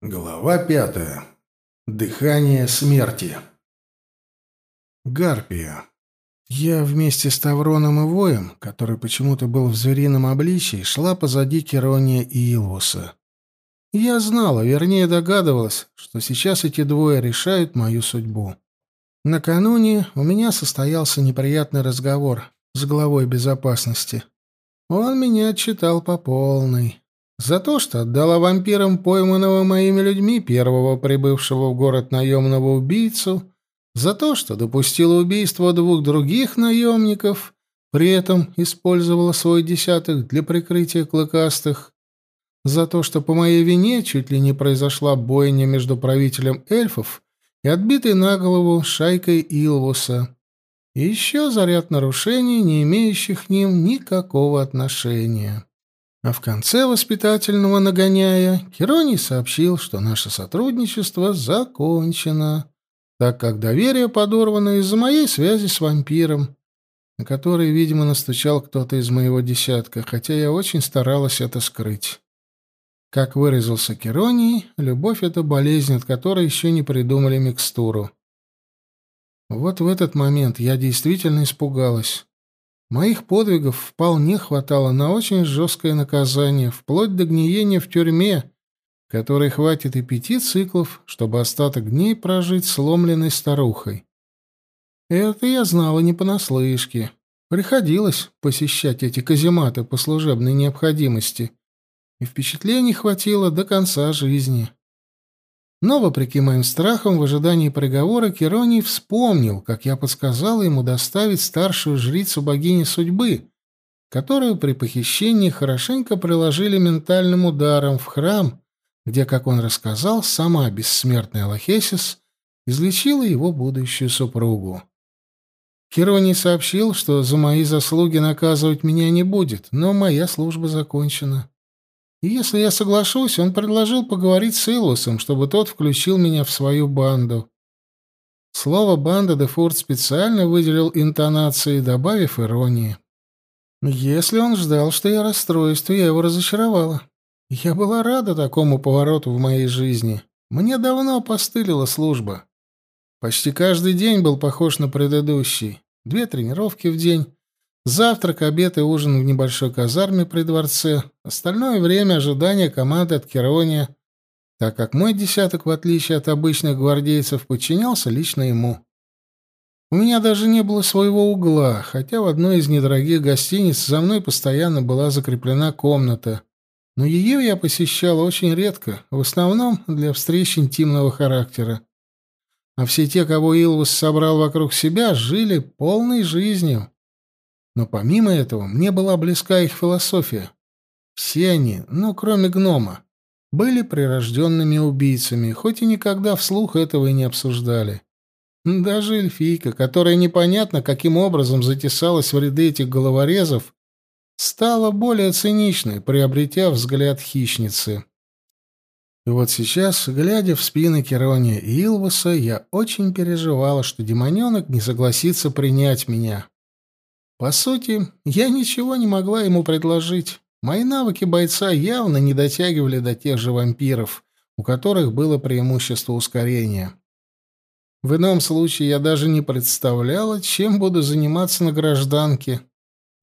Глава пятая. Дыхание смерти. Гарпия. Я вместе с Тавроном и Воем, который почему-то был в зверином обличии, шла позади Керония и Илвуса. Я знала, вернее догадывалась, что сейчас эти двое решают мою судьбу. Накануне у меня состоялся неприятный разговор с главой безопасности. Он меня отчитал по полной. За то, что отдала вампирам пойманного моими людьми первого прибывшего в город наемного убийцу, за то, что допустила убийство двух других наемников, при этом использовала свой десяток для прикрытия клыкастых, за то, что по моей вине чуть ли не произошла бойня между правителем эльфов и отбитой на голову шайкой Илвуса, и еще за ряд нарушений, не имеющих к ним никакого отношения. А в конце воспитательного нагоняя Кероний сообщил, что наше сотрудничество закончено, так как доверие подорвано из-за моей связи с вампиром, на который, видимо, настучал кто-то из моего десятка, хотя я очень старалась это скрыть. Как выразился Кероний, любовь — это болезнь, от которой еще не придумали микстуру. Вот в этот момент я действительно испугалась. Моих подвигов вполне хватало на очень жесткое наказание, вплоть до гниения в тюрьме, которой хватит и пяти циклов, чтобы остаток дней прожить сломленной старухой. Это я знала не понаслышке. Приходилось посещать эти казематы по служебной необходимости, и впечатлений хватило до конца жизни. Но, вопреки моим страхам, в ожидании приговора Кероний вспомнил, как я подсказала ему доставить старшую жрицу богини судьбы, которую при похищении хорошенько приложили ментальным ударом в храм, где, как он рассказал, сама бессмертная Лохесис излечила его будущую супругу. Кероний сообщил, что за мои заслуги наказывать меня не будет, но моя служба закончена. И если я соглашусь, он предложил поговорить с Илусом, чтобы тот включил меня в свою банду. Слово «банда» Дефорт специально выделил интонацией, добавив иронии. Если он ждал, что я расстроюсь, то я его разочаровала. Я была рада такому повороту в моей жизни. Мне давно постылила служба. Почти каждый день был похож на предыдущий. Две тренировки в день, Завтрак, обед и ужин в небольшой казарме при дворце. Остальное время ожидания команды от Керония, так как мой десяток, в отличие от обычных гвардейцев, подчинялся лично ему. У меня даже не было своего угла, хотя в одной из недорогих гостиниц за мной постоянно была закреплена комната. Но ее я посещала очень редко, в основном для встреч интимного характера. А все те, кого Илвус собрал вокруг себя, жили полной жизнью. Но помимо этого мне была близка их философия. Все они, ну, кроме гнома, были прирожденными убийцами, хоть и никогда вслух этого и не обсуждали. Даже эльфийка, которая непонятно каким образом затесалась в ряды этих головорезов, стала более циничной, приобретя взгляд хищницы. И вот сейчас, глядя в спины Керония и Илвуса, я очень переживала, что демоненок не согласится принять меня. По сути, я ничего не могла ему предложить. Мои навыки бойца явно не дотягивали до тех же вампиров, у которых было преимущество ускорения. В ином случае я даже не представляла, чем буду заниматься на гражданке.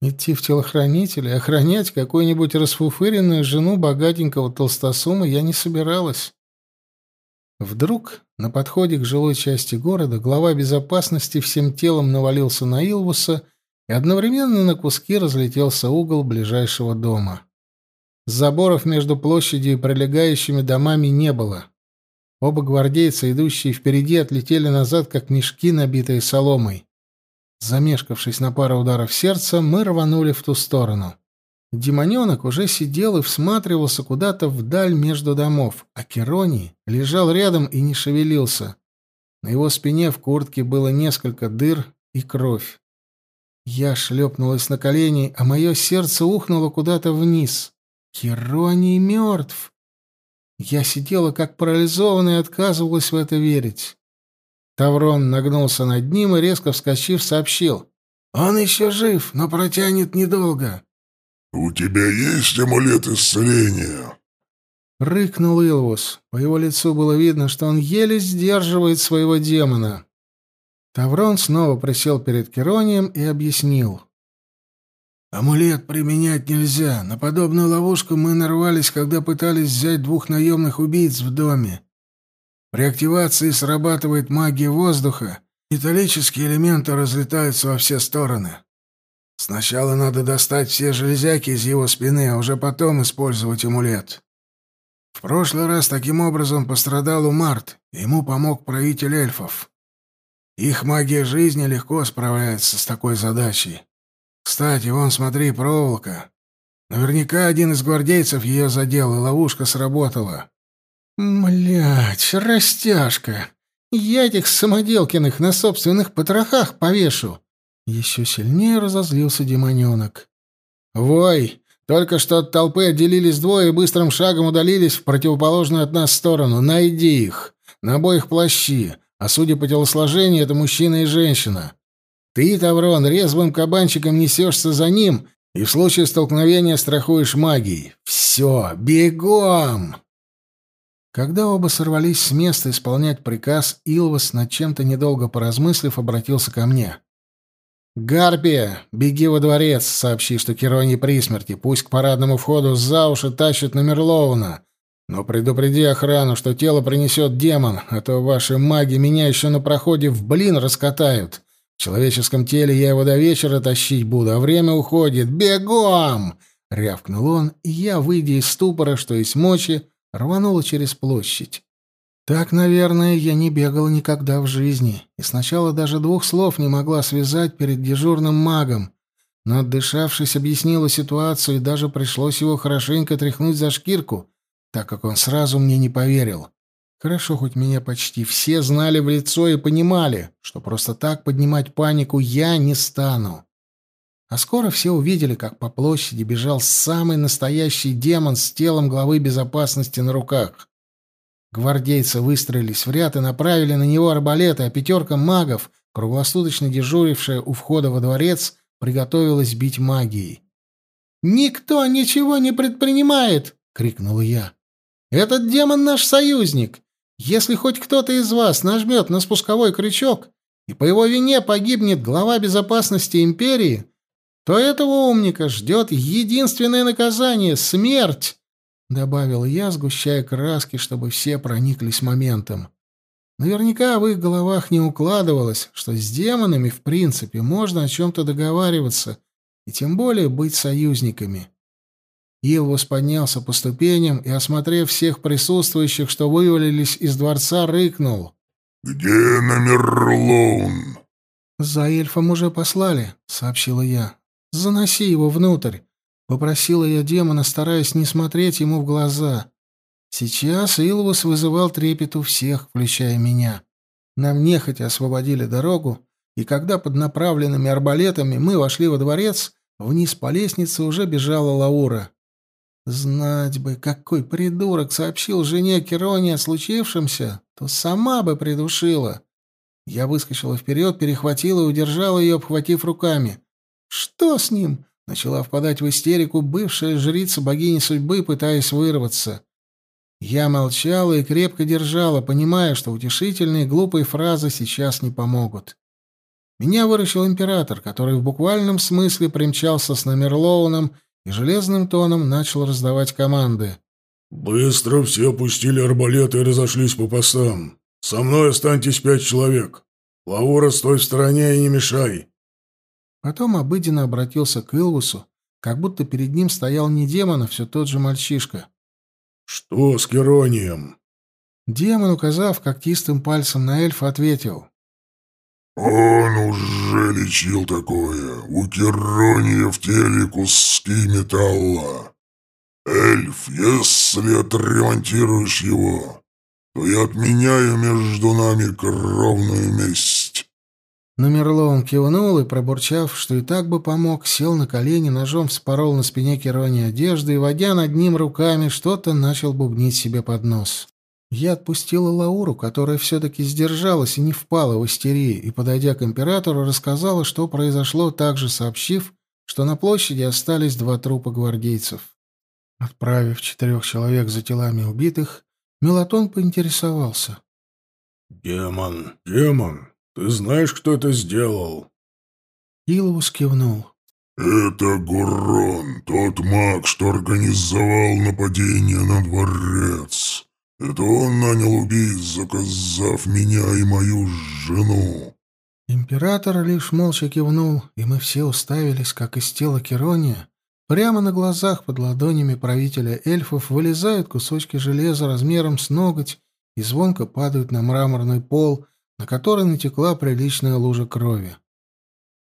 Идти в телохранителя, охранять какую-нибудь расфуфыренную жену богатенького толстосума я не собиралась. Вдруг на подходе к жилой части города глава безопасности всем телом навалился на Илвуса — и одновременно на куски разлетелся угол ближайшего дома. Заборов между площадью и прилегающими домами не было. Оба гвардейца, идущие впереди, отлетели назад, как мешки, набитые соломой. Замешкавшись на пару ударов сердца, мы рванули в ту сторону. Демоненок уже сидел и всматривался куда-то вдаль между домов, а Кероний лежал рядом и не шевелился. На его спине в куртке было несколько дыр и кровь. Я шлепнулась на колени, а мое сердце ухнуло куда-то вниз. Хероний мертв. Я сидела как парализованная и отказывалась в это верить. Таврон нагнулся над ним и, резко вскочив, сообщил. «Он еще жив, но протянет недолго». «У тебя есть амулет исцеления?» Рыкнул Илвус. По его лицу было видно, что он еле сдерживает своего демона. Таврон снова присел перед Керонием и объяснил. «Амулет применять нельзя. На подобную ловушку мы нарвались, когда пытались взять двух наемных убийц в доме. При активации срабатывает магия воздуха, металлические элементы разлетаются во все стороны. Сначала надо достать все железяки из его спины, а уже потом использовать амулет. В прошлый раз таким образом пострадал Умарт, ему помог правитель эльфов. Их магия жизни легко справляется с такой задачей. Кстати, вон, смотри, проволока. Наверняка один из гвардейцев ее задел, и ловушка сработала. Млять, растяжка. Я этих самоделкиных на собственных потрохах повешу. Еще сильнее разозлился демоненок. «Вой! Только что от толпы отделились двое и быстрым шагом удалились в противоположную от нас сторону. Найди их! На обоих плащи, а судя по телосложению, это мужчина и женщина. Ты, Таврон, резвым кабанчиком несешься за ним и в случае столкновения страхуешь магией. Все, бегом!» Когда оба сорвались с места исполнять приказ, Илвас, над чем-то недолго поразмыслив, обратился ко мне. «Гарпия, беги во дворец, сообщи, что Керони при смерти. Пусть к парадному входу за уши тащат на Мерлоуна. Но предупреди охрану, что тело принесет демон, а то ваши маги меня еще на проходе в блин раскатают. В человеческом теле я его до вечера тащить буду, а время уходит. Бегом!» — рявкнул он, и я, выйдя из ступора, что есть мочи, рванула через площадь. Так, наверное, я не бегала никогда в жизни, и сначала даже двух слов не могла связать перед дежурным магом, но, отдышавшись, объяснила ситуацию, и даже пришлось его хорошенько тряхнуть за шкирку, так как он сразу мне не поверил. Хорошо, хоть меня почти все знали в лицо и понимали, что просто так поднимать панику я не стану. А скоро все увидели, как по площади бежал самый настоящий демон с телом главы безопасности на руках. Гвардейцы выстроились в ряд и направили на него арбалеты, а пятерка магов, круглосуточно дежурившая у входа во дворец, приготовилась бить магией. «Никто ничего не предпринимает!» — крикнул я. «Этот демон наш союзник. Если хоть кто-то из вас нажмет на спусковой крючок, и по его вине погибнет глава безопасности империи, то этого умника ждет единственное наказание — смерть!» — добавил я, сгущая краски, чтобы все прониклись моментом. Наверняка в их головах не укладывалось, что с демонами, в принципе, можно о чем-то договариваться, и тем более быть союзниками. Илвус поднялся по ступеням и, осмотрев всех присутствующих, что вывалились из дворца, рыкнул. «Где Намерлоун?» «За эльфом уже послали», — сообщила я. «Заноси его внутрь». Попросила я демона, стараясь не смотреть ему в глаза. Сейчас Илвус вызывал трепет у всех, включая меня. Нам нехотя освободили дорогу, и когда под направленными арбалетами мы вошли во дворец, вниз по лестнице уже бежала Лаура. Знать бы, какой придурок сообщил жене Кероне о случившемся, то сама бы придушила. Я выскочила вперед, перехватила и удержала ее, обхватив руками. «Что с ним? Начала впадать в истерику бывшая жрица богини судьбы, пытаясь вырваться. Я молчала и крепко держала, понимая, что утешительные глупые фразы сейчас не помогут. Меня выручил император, который в буквальном смысле примчался с Намерлоуном и железным тоном начал раздавать команды. «Быстро все опустили арбалеты и разошлись по постам. Со мной останьтесь пять человек. Лаура, стой в стороне и не мешай. Потом обыденно обратился к Илвусу, как будто перед ним стоял не демон, а все тот же мальчишка. «Что с Керонием?» Демон, указав когтистым пальцем на эльфа, ответил. «Он уже лечил такое. У Керония в теле куски металла. Эльф, если отремонтируешь его, то я отменяю между нами кровную месть». Но Мерлоун кивнул и, пробурчав, что и так бы помог, сел на колени, ножом вспорол на спине Керони одежды и, водя над ним руками, что-то начал бубнить себе под нос. Я отпустила Лауру, которая все-таки сдержалась и не впала в истерию, и, подойдя к императору, рассказала, что произошло, также сообщив, что на площади остались два трупа гвардейцев. Отправив четырех человек за телами убитых, Мелатон поинтересовался. «Демон, демон, ты знаешь, кто это сделал?» Иловус кивнул. «Это Гурон, тот маг, что организовал нападение на дворец. Это он нанял убийц, заказав меня и мою жену». Император лишь молча кивнул, и мы все уставились, как из тела Керония, прямо на глазах под ладонями правителя эльфов вылезают кусочки железа размером с ноготь и звонко падают на мраморный пол, на который натекла приличная лужа крови.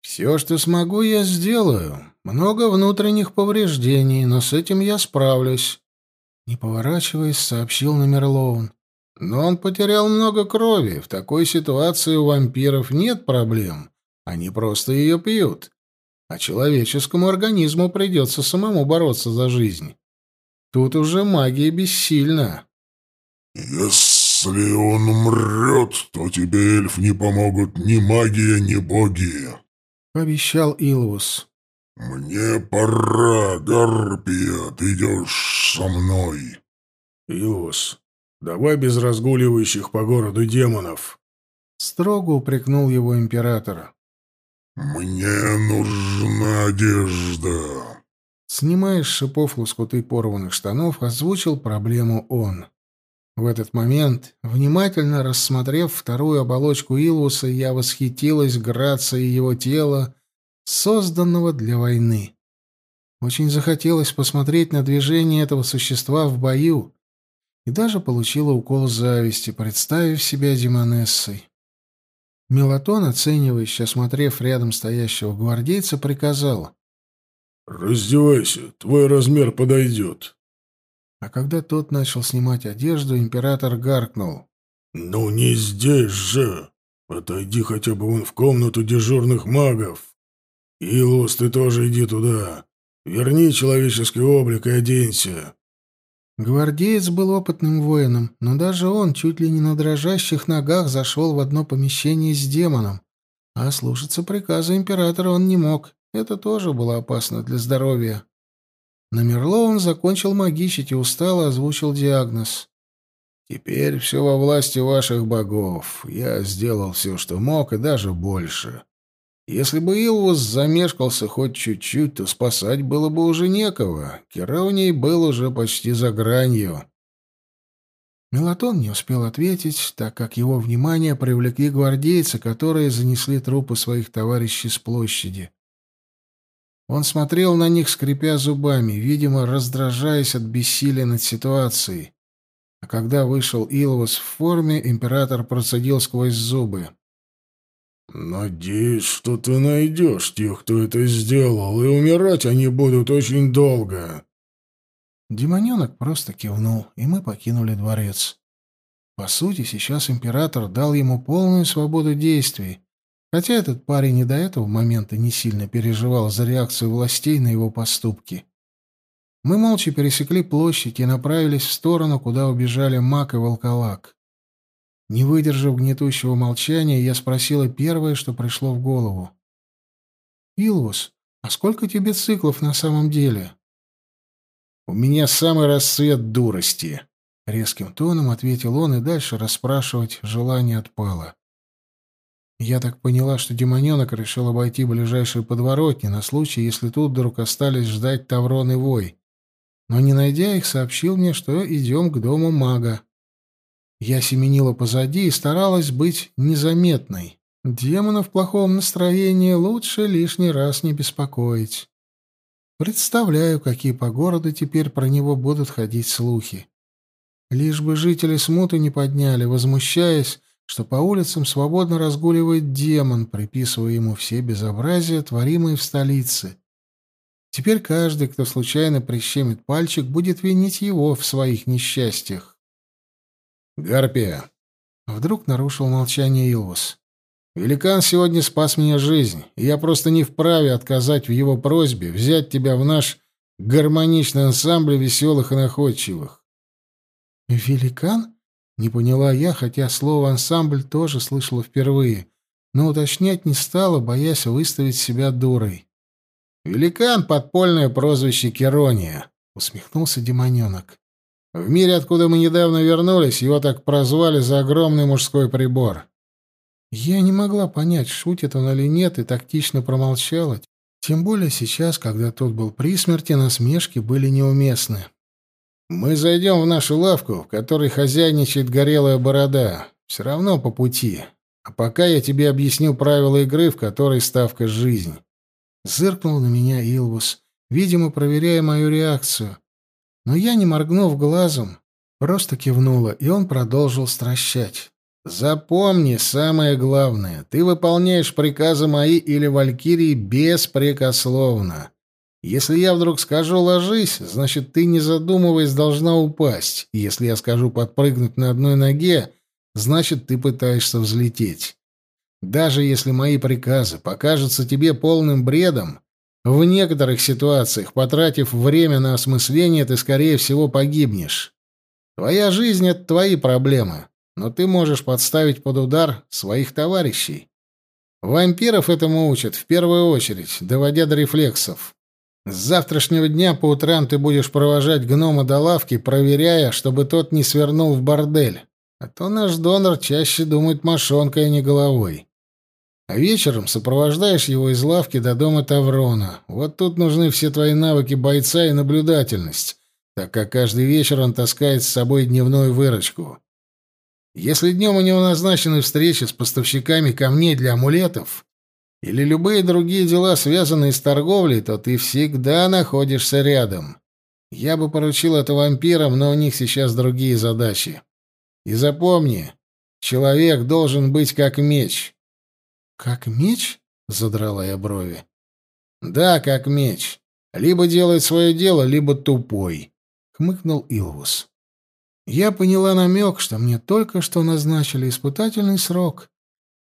Все, что смогу, я сделаю. Много внутренних повреждений, но с этим я справлюсь. Не поворачиваясь, сообщил Номерлоун. Но он потерял много крови. В такой ситуации у вампиров нет проблем. Они просто ее пьют. А человеческому организму придется самому бороться за жизнь. Тут уже магия бессильна. «Если он умрет, то тебе, эльф, не помогут ни магия, ни боги», пообещал Илвус. «Мне пора, Гарпия, ты идешь со мной». «Илвус, давай без разгуливающих по городу демонов», — строго упрекнул его император. «Мне нужна одежда». Снимая с шипов лоскуты порванных штанов, озвучил проблему он. В этот момент, внимательно рассмотрев вторую оболочку Илвуса, я восхитилась грацией его тела, созданного для войны. Очень захотелось посмотреть на движение этого существа в бою, и даже получила укол зависти, представив себя демонессой. Мелатон, оценивающе осмотрев рядом стоящего гвардейца, приказал. «Раздевайся, твой размер подойдет». А когда тот начал снимать одежду, император гаркнул. «Ну не здесь же! Отойди хотя бы вон в комнату дежурных магов. Илус, ты тоже иди туда. Верни человеческий облик и оденься». Гвардеец был опытным воином, но даже он чуть ли не на дрожащих ногах зашел в одно помещение с демоном. А слушаться приказа императора он не мог. Это тоже было опасно для здоровья. На Мерлоун закончил магичить и устало озвучил диагноз. «Теперь все во власти ваших богов. Я сделал все, что мог, и даже больше. Если бы Илвус замешкался хоть чуть-чуть, то спасать было бы уже некого. Кероний был уже почти за гранью». Мелатон не успел ответить, так как его внимание привлекли гвардейцы, которые занесли трупы своих товарищей с площади. Он смотрел на них, скрипя зубами, видимо, раздражаясь от бессилия над ситуацией. А когда вышел Илвус в форме, император процедил сквозь зубы. «Надеюсь, что ты найдешь тех, кто это сделал, и умирать они будут очень долго». Демоненок просто кивнул, и мы покинули дворец. По сути, сейчас император дал ему полную свободу действий, Хотя этот парень и до этого момента не сильно переживал за реакцию властей на его поступки. Мы молча пересекли площадь и направились в сторону, куда убежали Мак и Волколак. Не выдержав гнетущего молчания, я спросила первое, что пришло в голову. «Илвус, а сколько тебе циклов на самом деле?» «У меня самый расцвет дурости», — резким тоном ответил он, и дальше расспрашивать желание отпало. Я так поняла, что демоненок решил обойти ближайшие подворотни на случай, если тут вдруг остались ждать Таврон и Вой. Но, не найдя их, сообщил мне, что идем к дому мага. Я семенила позади и старалась быть незаметной. Демона в плохом настроении лучше лишний раз не беспокоить. Представляю, какие по городу теперь про него будут ходить слухи. Лишь бы жители смуты не подняли, возмущаясь, что по улицам свободно разгуливает демон, приписывая ему все безобразия, творимые в столице. Теперь каждый, кто случайно прищемит пальчик, будет винить его в своих несчастьях. «Гарпия!» — вдруг нарушил молчание Илвус. «Великан сегодня спас мне жизнь, и я просто не вправе отказать в его просьбе взять тебя в наш гармоничный ансамбль веселых и находчивых». «Великан?» Не поняла я, хотя слово «ансамбль» тоже слышала впервые, но уточнять не стала, боясь выставить себя дурой. «Великан — подпольное прозвище Керония», усмехнулся демоненок. В мире, откуда мы недавно вернулись, его так прозвали за огромный мужской прибор. Я не могла понять, шутит он или нет, и тактично промолчала, тем более сейчас, когда тот был при смерти, насмешки были неуместны. «Мы зайдем в нашу лавку, в которой хозяйничает горелая борода. Все равно по пути. А пока я тебе объясню правила игры, в которой ставка жизнь». Зыркнул на меня Илвус, видимо, проверяя мою реакцию. Но я, не моргнув глазом, просто кивнула, и он продолжил стращать. Запомни самое главное. Ты выполняешь приказы мои или Валькирии беспрекословно. Если я вдруг скажу «ложись», значит, ты, не задумываясь, должна упасть. Если я скажу «подпрыгнуть на одной ноге», значит, ты пытаешься взлететь. Даже если мои приказы покажутся тебе полным бредом, в некоторых ситуациях, потратив время на осмысление, ты, скорее всего, погибнешь. Твоя жизнь — это твои проблемы но ты можешь подставить под удар своих товарищей. Вампиров этому учат в первую очередь, доводя до рефлексов. С завтрашнего дня по утрам ты будешь провожать гнома до лавки, проверяя, чтобы тот не свернул в бордель. А то наш донор чаще думает мошонкой, а не головой. А вечером сопровождаешь его из лавки до дома Таврона. Вот тут нужны все твои навыки бойца и наблюдательность, так как каждый вечер он таскает с собой дневную выручку. Если днем у него назначены встречи с поставщиками камней для амулетов или любые другие дела, связанные с торговлей, то ты всегда находишься рядом. Я бы поручил это вампирам, но у них сейчас другие задачи. И запомни, человек должен быть как меч. Как меч? задрала я брови. Да, как меч. Либо делает свое дело, либо тупой, хмыкнул Илвус. Я поняла намек, что мне только что назначили испытательный срок,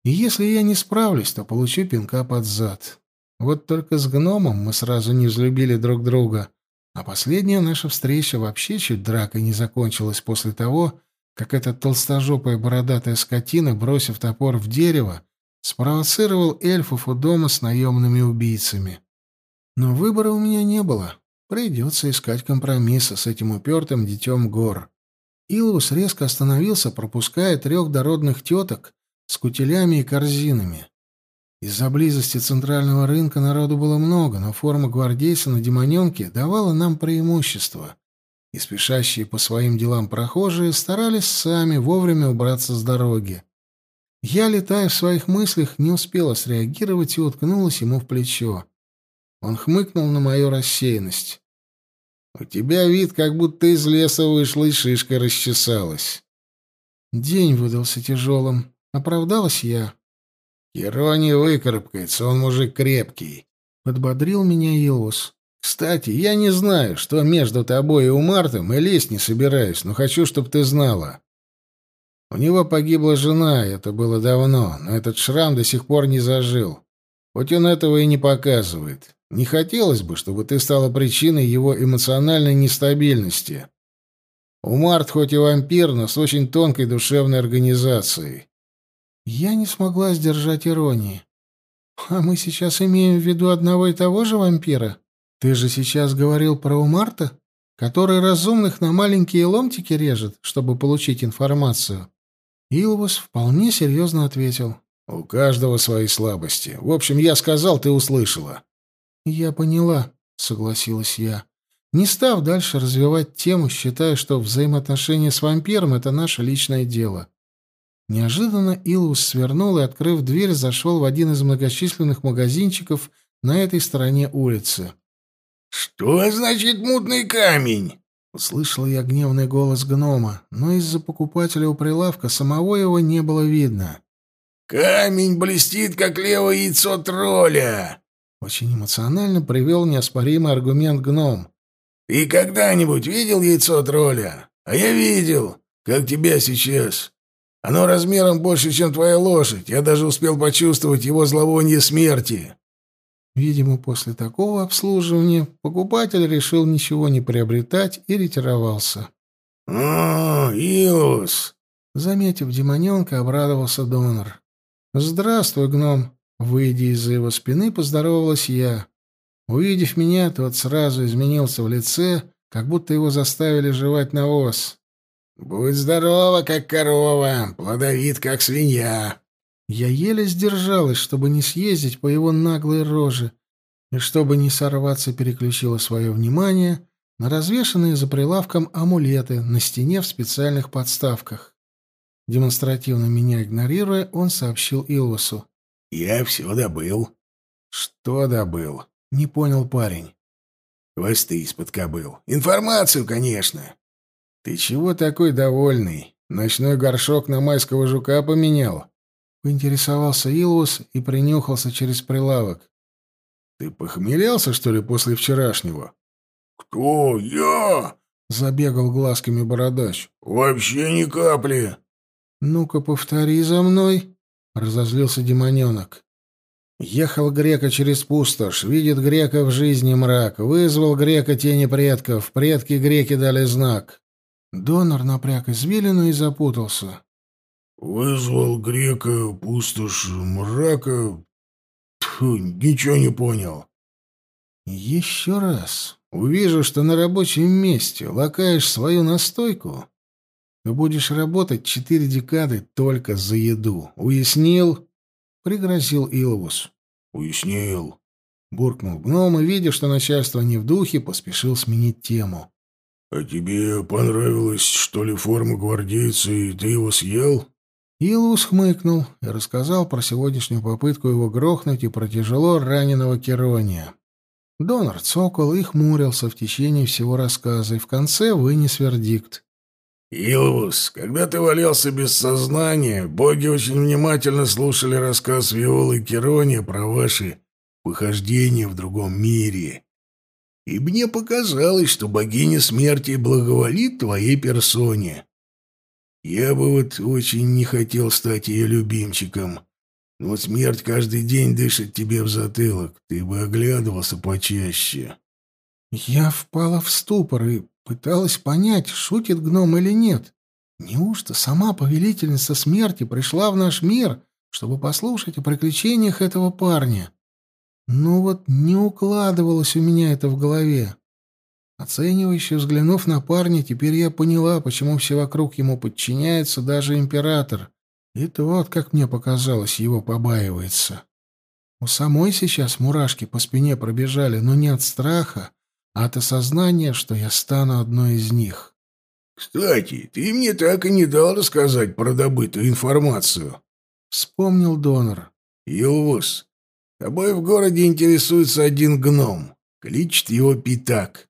и если я не справлюсь, то получу пинка под зад. Вот только с гномом мы сразу не взлюбили друг друга, а последняя наша встреча вообще чуть дракой не закончилась после того, как эта толстожопая бородатая скотина, бросив топор в дерево, спровоцировал эльфов у дома с наемными убийцами. Но выбора у меня не было. Придется искать компромисса с этим упертым детем гор. Илвус резко остановился, пропуская трех дородных теток с кутелями и корзинами. Из-за близости центрального рынка народу было много, но форма гвардейца на демоненке давала нам преимущество, и спешащие по своим делам прохожие старались сами вовремя убраться с дороги. Я, летая в своих мыслях, не успела среагировать и уткнулась ему в плечо. Он хмыкнул на мою рассеянность. У тебя вид, как будто из леса вышла и шишка расчесалась. День выдался тяжелым. Оправдалась я. Керо не выкарабкается, он мужик крепкий. Подбодрил меня Илус. Кстати, я не знаю, что между тобой и Умартом, и лезть не собираюсь, но хочу, чтобы ты знала. У него погибла жена, это было давно, но этот шрам до сих пор не зажил. Хоть он этого и не показывает. Не хотелось бы, чтобы ты стала причиной его эмоциональной нестабильности. Умарт хоть и вампир, но с очень тонкой душевной организацией. Я не смогла сдержать иронии. А мы сейчас имеем в виду одного и того же вампира? Ты же сейчас говорил про Умарта, который разумных на маленькие ломтики режет, чтобы получить информацию. Илвус вполне серьезно ответил. «У каждого свои слабости. В общем, я сказал, ты услышала. «Я поняла», — согласилась я, не став дальше развивать тему, считая, что взаимоотношения с вампиром — это наше личное дело. Неожиданно Илус свернул и, открыв дверь, зашел в один из многочисленных магазинчиков на этой стороне улицы. «Что значит мутный камень?» Услышал я гневный голос гнома, но из-за покупателя у прилавка самого его не было видно. «Камень блестит, как левое яйцо тролля!» Очень эмоционально привел неоспоримый аргумент гном. «Ты когда-нибудь видел яйцо тролля? А я видел, как тебя сейчас. Оно размером больше, чем твоя лошадь. Я даже успел почувствовать его зловоние смерти». Видимо, после такого обслуживания покупатель решил ничего не приобретать и ретировался. «О, Иус!» Заметив демоненка, обрадовался донор. «Здравствуй, гном!» Выйдя из-за его спины, поздоровалась я. Увидев меня, тот сразу изменился в лице, как будто его заставили жевать навоз. «Будь здорова, как корова, плодовит, как свинья». Я еле сдержалась, чтобы не съездить по его наглой роже, и чтобы не сорваться, переключила свое внимание на развешанные за прилавком амулеты на стене в специальных подставках. Демонстративно меня игнорируя, он сообщил Илвасу. «Я все добыл». «Что добыл?» — не понял парень. «Хвосты из-под кобыл. Информацию, конечно». «Ты чего такой довольный? Ночной горшок на майского жука поменял?» Поинтересовался Илвус и принюхался через прилавок. «Ты похмелялся, что ли, после вчерашнего?» «Кто? Я?» — забегал глазками бородач. «Вообще ни капли». «Ну-ка, повтори за мной», — разозлился демоненок. Ехал грека через пустошь, видит грека в жизни мрак, вызвал грека тени предков, предки греки дали знак. Донор напряг извилину и запутался. «Вызвал грека пустошь мрака...» Тьфу, ничего не понял. «Еще раз. Увижу, что на рабочем месте лакаешь свою настойку, ты будешь работать четыре декады только за еду. Уяснил?» — пригрозил Илвус. «Уяснил», — буркнул гном и, видя, что начальство не в духе, поспешил сменить тему. «А тебе понравилась, что ли, форма гвардейца, и ты его съел?» Илвус хмыкнул и рассказал про сегодняшнюю попытку его грохнуть и про тяжело раненого Керония. Донор цокол и хмурился в течение всего рассказа, и в конце вынес вердикт. «Илвус, когда ты валялся без сознания, боги очень внимательно слушали рассказ Виолы Керония про ваши похождения в другом мире. И мне показалось, что богиня смерти благоволит твоей персоне. Я бы вот очень не хотел стать ее любимчиком». Но смерть каждый день дышит тебе в затылок. Ты бы оглядывался почаще. Я впала в ступор и пыталась понять, шутит гном или нет. Неужто сама повелительница смерти пришла в наш мир, чтобы послушать о приключениях этого парня? Ну вот не укладывалось у меня это в голове. Оценивающе взглянув на парня, теперь я поняла, почему все вокруг ему подчиняются, даже император. И тот, как мне показалось, его побаивается. У самой сейчас мурашки по спине пробежали, но не от страха, а от осознания, что я стану одной из них. «Кстати, ты мне так и не дал рассказать про добытую информацию», — вспомнил донор. «Илвус, тобой в городе интересуется один гном. Кличет его Питак.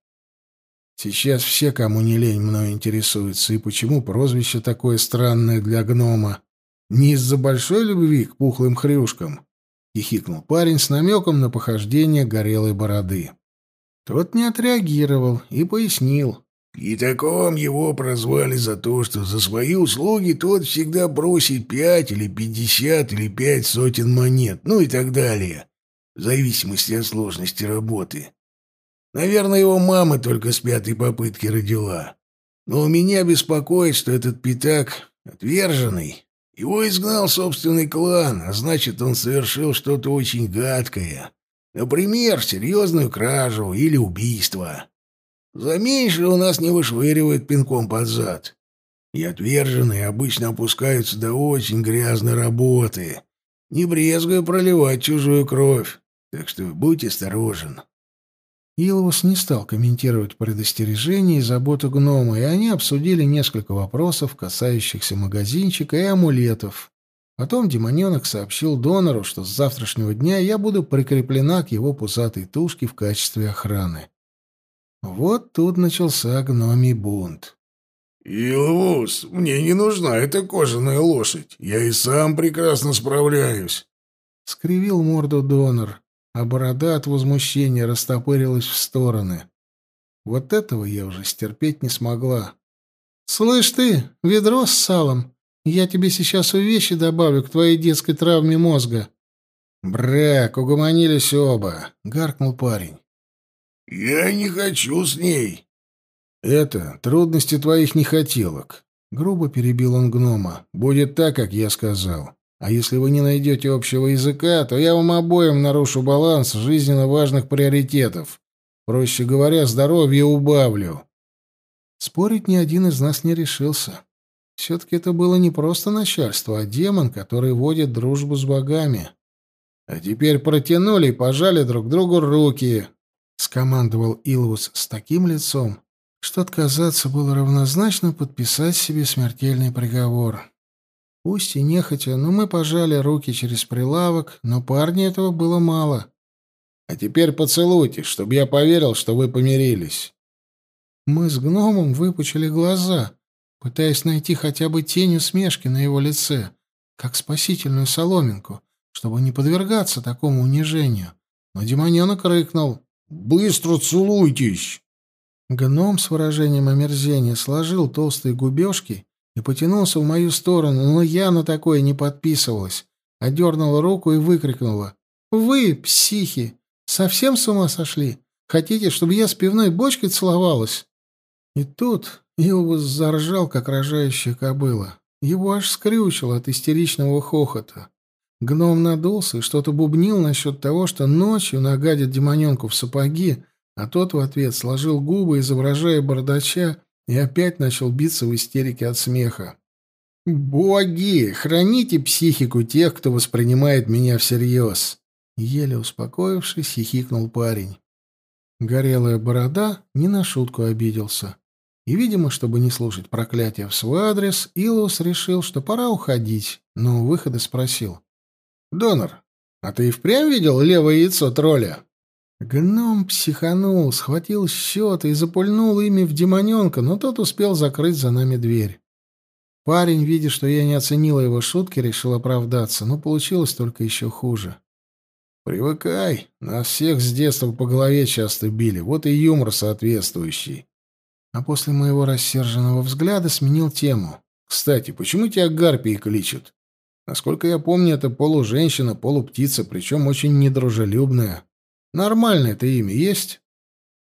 Сейчас все, кому не лень, мной интересуются, и почему прозвище такое странное для гнома. Не из-за большой любви к пухлым хрюшкам, — хихикнул парень с намеком на похождение горелой бороды. Тот не отреагировал и пояснил. И таком его прозвали за то, что за свои услуги тот всегда бросит пять или пятьдесят или пять сотен монет, ну и так далее, в зависимости от сложности работы. Наверное, его мама только с пятой попытки родила. Но у меня беспокоит, что этот пятак отверженный, его изгнал собственный клан, а значит, он совершил что-то очень гадкое. Например, серьезную кражу или убийство. За меньшее у нас не вышвыривают пинком под зад. И отверженные обычно опускаются до очень грязной работы, не брезгуя проливать чужую кровь. Так что будь осторожен. Илвус не стал комментировать предостережения и заботу гнома, и они обсудили несколько вопросов, касающихся магазинчика и амулетов. Потом демоненок сообщил донору, что с завтрашнего дня я буду прикреплена к его пузатой тушке в качестве охраны. Вот тут начался гномий бунт. «Илвус, мне не нужна эта кожаная лошадь. Я и сам прекрасно справляюсь», — скривил морду донор а борода от возмущения растопырилась в стороны. Вот этого я уже стерпеть не смогла. «Слышь ты, ведро с салом, я тебе сейчас вещи добавлю к твоей детской травме мозга». «Брак, угомонились оба», — гаркнул парень. «Я не хочу с ней». «Это трудности твоих нехотелок», — грубо перебил он гнома. «Будет так, как я сказал. А если вы не найдете общего языка, то я вам обоим нарушу баланс жизненно важных приоритетов. Проще говоря, здоровье убавлю. Спорить ни один из нас не решился. Все-таки это было не просто начальство, а демон, который водит дружбу с богами. «А теперь протянули и пожали друг другу руки», — скомандовал Илвус с таким лицом, что отказаться было равнозначно подписать себе смертельный приговор. Пусть и нехотя, но мы пожали руки через прилавок, но парню этого было мало. «А теперь поцелуйте, чтобы я поверил, что вы помирились». Мы с гномом выпучили глаза, пытаясь найти хотя бы тень усмешки на его лице, как спасительную соломинку, чтобы не подвергаться такому унижению. Но демоненок рыкнул «Быстро целуйтесь!» Гном с выражением омерзения сложил толстые губежки и потянулся в мою сторону, но я на такое не подписывалась. Одернула руку и выкрикнула «Вы, психи, совсем с ума сошли? Хотите, чтобы я с пивной бочкой целовалась?» И тут Илвус заржал, как рожающая кобыла. Его аж скрючило от истеричного хохота. Гном надулся и что-то бубнил насчет того, что ночью нагадит демоненку в сапоги, а тот в ответ сложил губы, изображая бардача, и опять начал биться в истерике от смеха. «Боги, храните психику тех, кто воспринимает меня всерьез!» Еле успокоившись, хихикнул парень. Горелая борода не на шутку обиделся. И, видимо, чтобы не слушать проклятия в свой адрес, Илус решил, что пора уходить, но у выхода спросил. «Донор, а ты и впрямь видел левое яйцо тролля?» Гном психанул, схватил счет и запульнул ими в демоненка, но тот успел закрыть за нами дверь. Парень, видя, что я не оценила его шутки, решил оправдаться, но получилось только еще хуже. «Привыкай, нас всех с детства по голове часто били, вот и юмор соответствующий а после моего рассерженного взгляда сменил тему. «Кстати, почему тебя гарпии кличут? Насколько я помню, это полуженщина, полуптица, причем очень недружелюбная. Нормальное это имя есть?»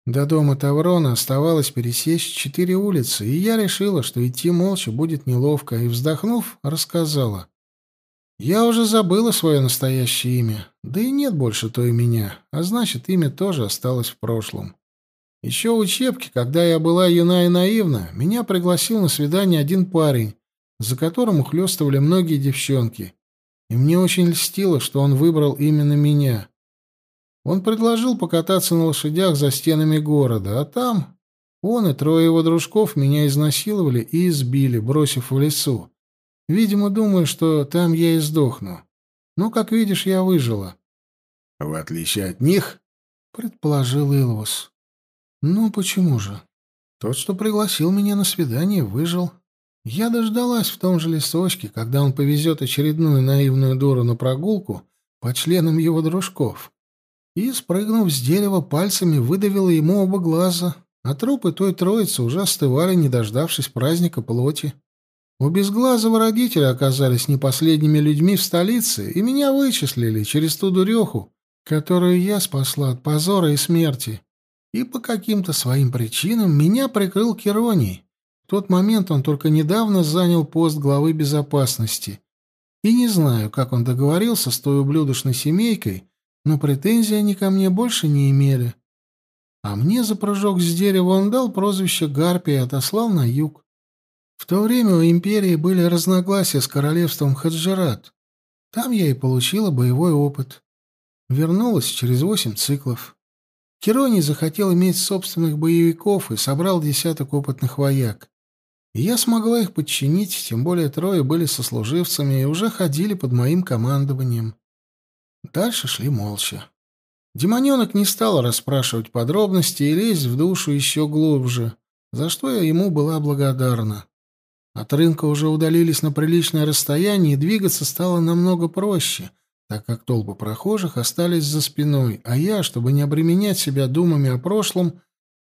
До дома Таврона оставалось пересечь четыре улицы, и я решила, что идти молча будет неловко, и, вздохнув, рассказала. «Я уже забыла свое настоящее имя, да и нет больше той меня, а значит, имя тоже осталось в прошлом. Еще в учебке, когда я была юна и наивна, меня пригласил на свидание один парень, за которым ухлёстывали многие девчонки. И мне очень льстило, что он выбрал именно меня. Он предложил покататься на лошадях за стенами города, а там он и трое его дружков меня изнасиловали и избили, бросив в лесу. Видимо, думаю, что там я и сдохну. Но, как видишь, я выжила. — В отличие от них, — предположил Илвус. Ну, почему же? Тот, что пригласил меня на свидание, выжил. Я дождалась в том же лесочке, когда он повезет очередную наивную дуру на прогулку по членам его дружков. И, спрыгнув с дерева, пальцами выдавила ему оба глаза, а трупы той троицы уже остывали, не дождавшись праздника плоти. У безглазого родителя оказались не последними людьми в столице, и меня вычислили через ту дуреху, которую я спасла от позора и смерти и по каким-то своим причинам меня прикрыл Кероний. В тот момент он только недавно занял пост главы безопасности. И не знаю, как он договорился с той ублюдочной семейкой, но претензий они ко мне больше не имели. А мне за прыжок с дерева он дал прозвище Гарпия и отослал на юг. В то время у империи были разногласия с королевством Хаджират. Там я и получила боевой опыт. Вернулась через восемь циклов. Кероний захотел иметь собственных боевиков и собрал десяток опытных вояк. Я смогла их подчинить, тем более трое были сослуживцами и уже ходили под моим командованием. Дальше шли молча. Демоненок не стал расспрашивать подробности и лезть в душу еще глубже, за что я ему была благодарна. От рынка уже удалились на приличное расстояние, и двигаться стало намного проще, так как толпы прохожих остались за спиной, а я, чтобы не обременять себя думами о прошлом,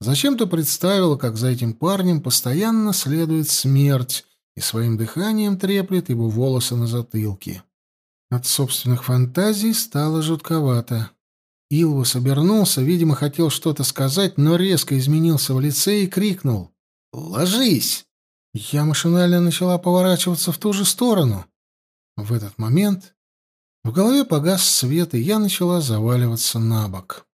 зачем-то представила, как за этим парнем постоянно следует смерть и своим дыханием треплет его волосы на затылке. От собственных фантазий стало жутковато. Илвус обернулся, видимо, хотел что-то сказать, но резко изменился в лице и крикнул «Ложись!». Я машинально начала поворачиваться в ту же сторону. В этот момент в голове погас свет, и я начала заваливаться на бок.